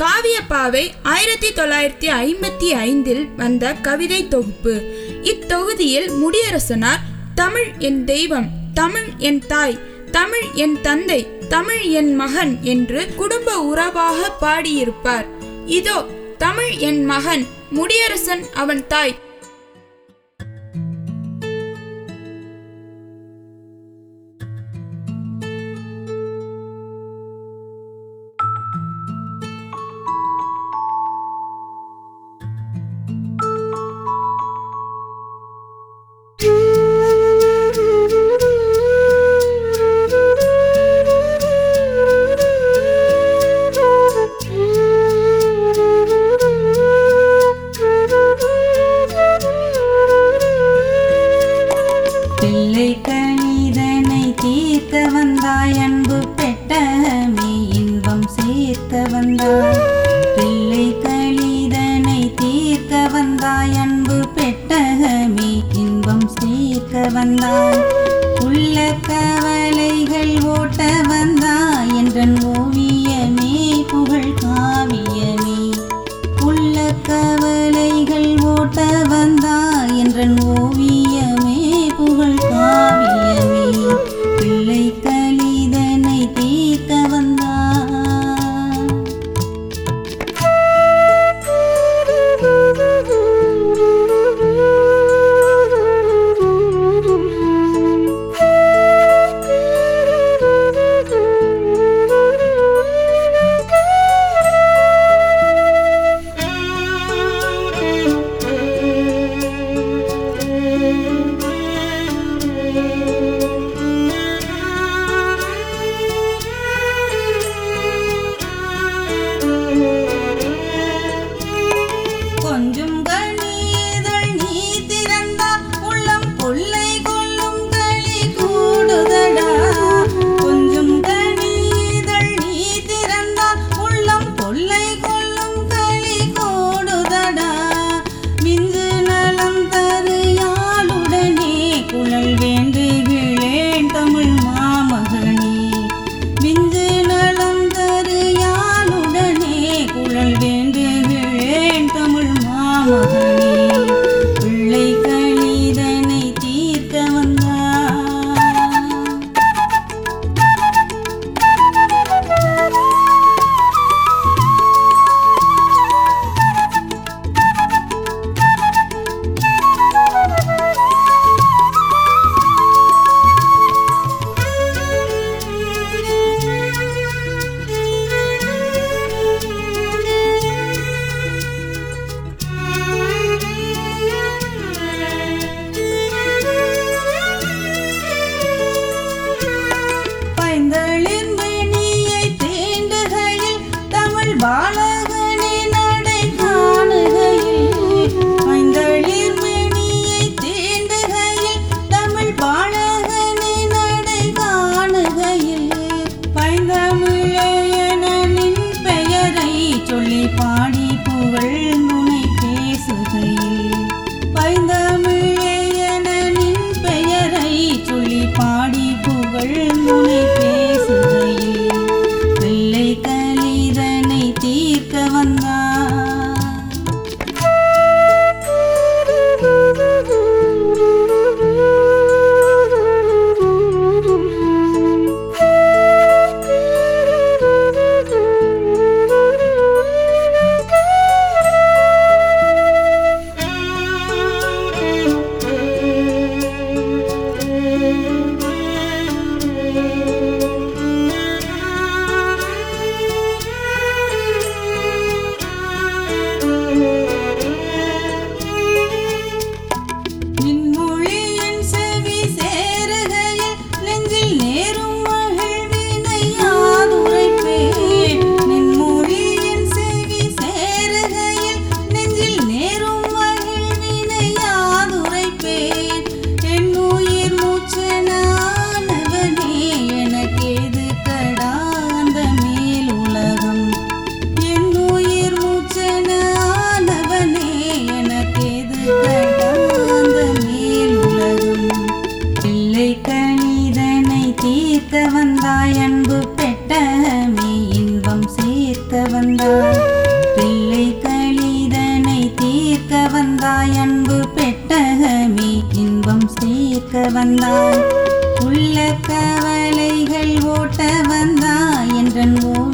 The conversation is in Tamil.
காவியப்பாவை ஆயிரத்தி தொள்ளாயிரத்தி ஐம்பத்தி ஐந்தில் வந்த கவிதை தொகுப்பு. இத்தொகுதியில் முடியரசனார் தமிழ் என் தெய்வம் தமிழ் என் தாய் தமிழ் என் தந்தை தமிழ் என் மகன் என்று குடும்ப உறவாக பாடியிருப்பார். இதோ தமிழ் என் மகன் முடியரசன் அவன் தாய். வந்தான் உள்ள கொடுக்க வந்தாய் உள்ள கவலைகள் ஓட்ட வந்தாய் என்றன் ஓ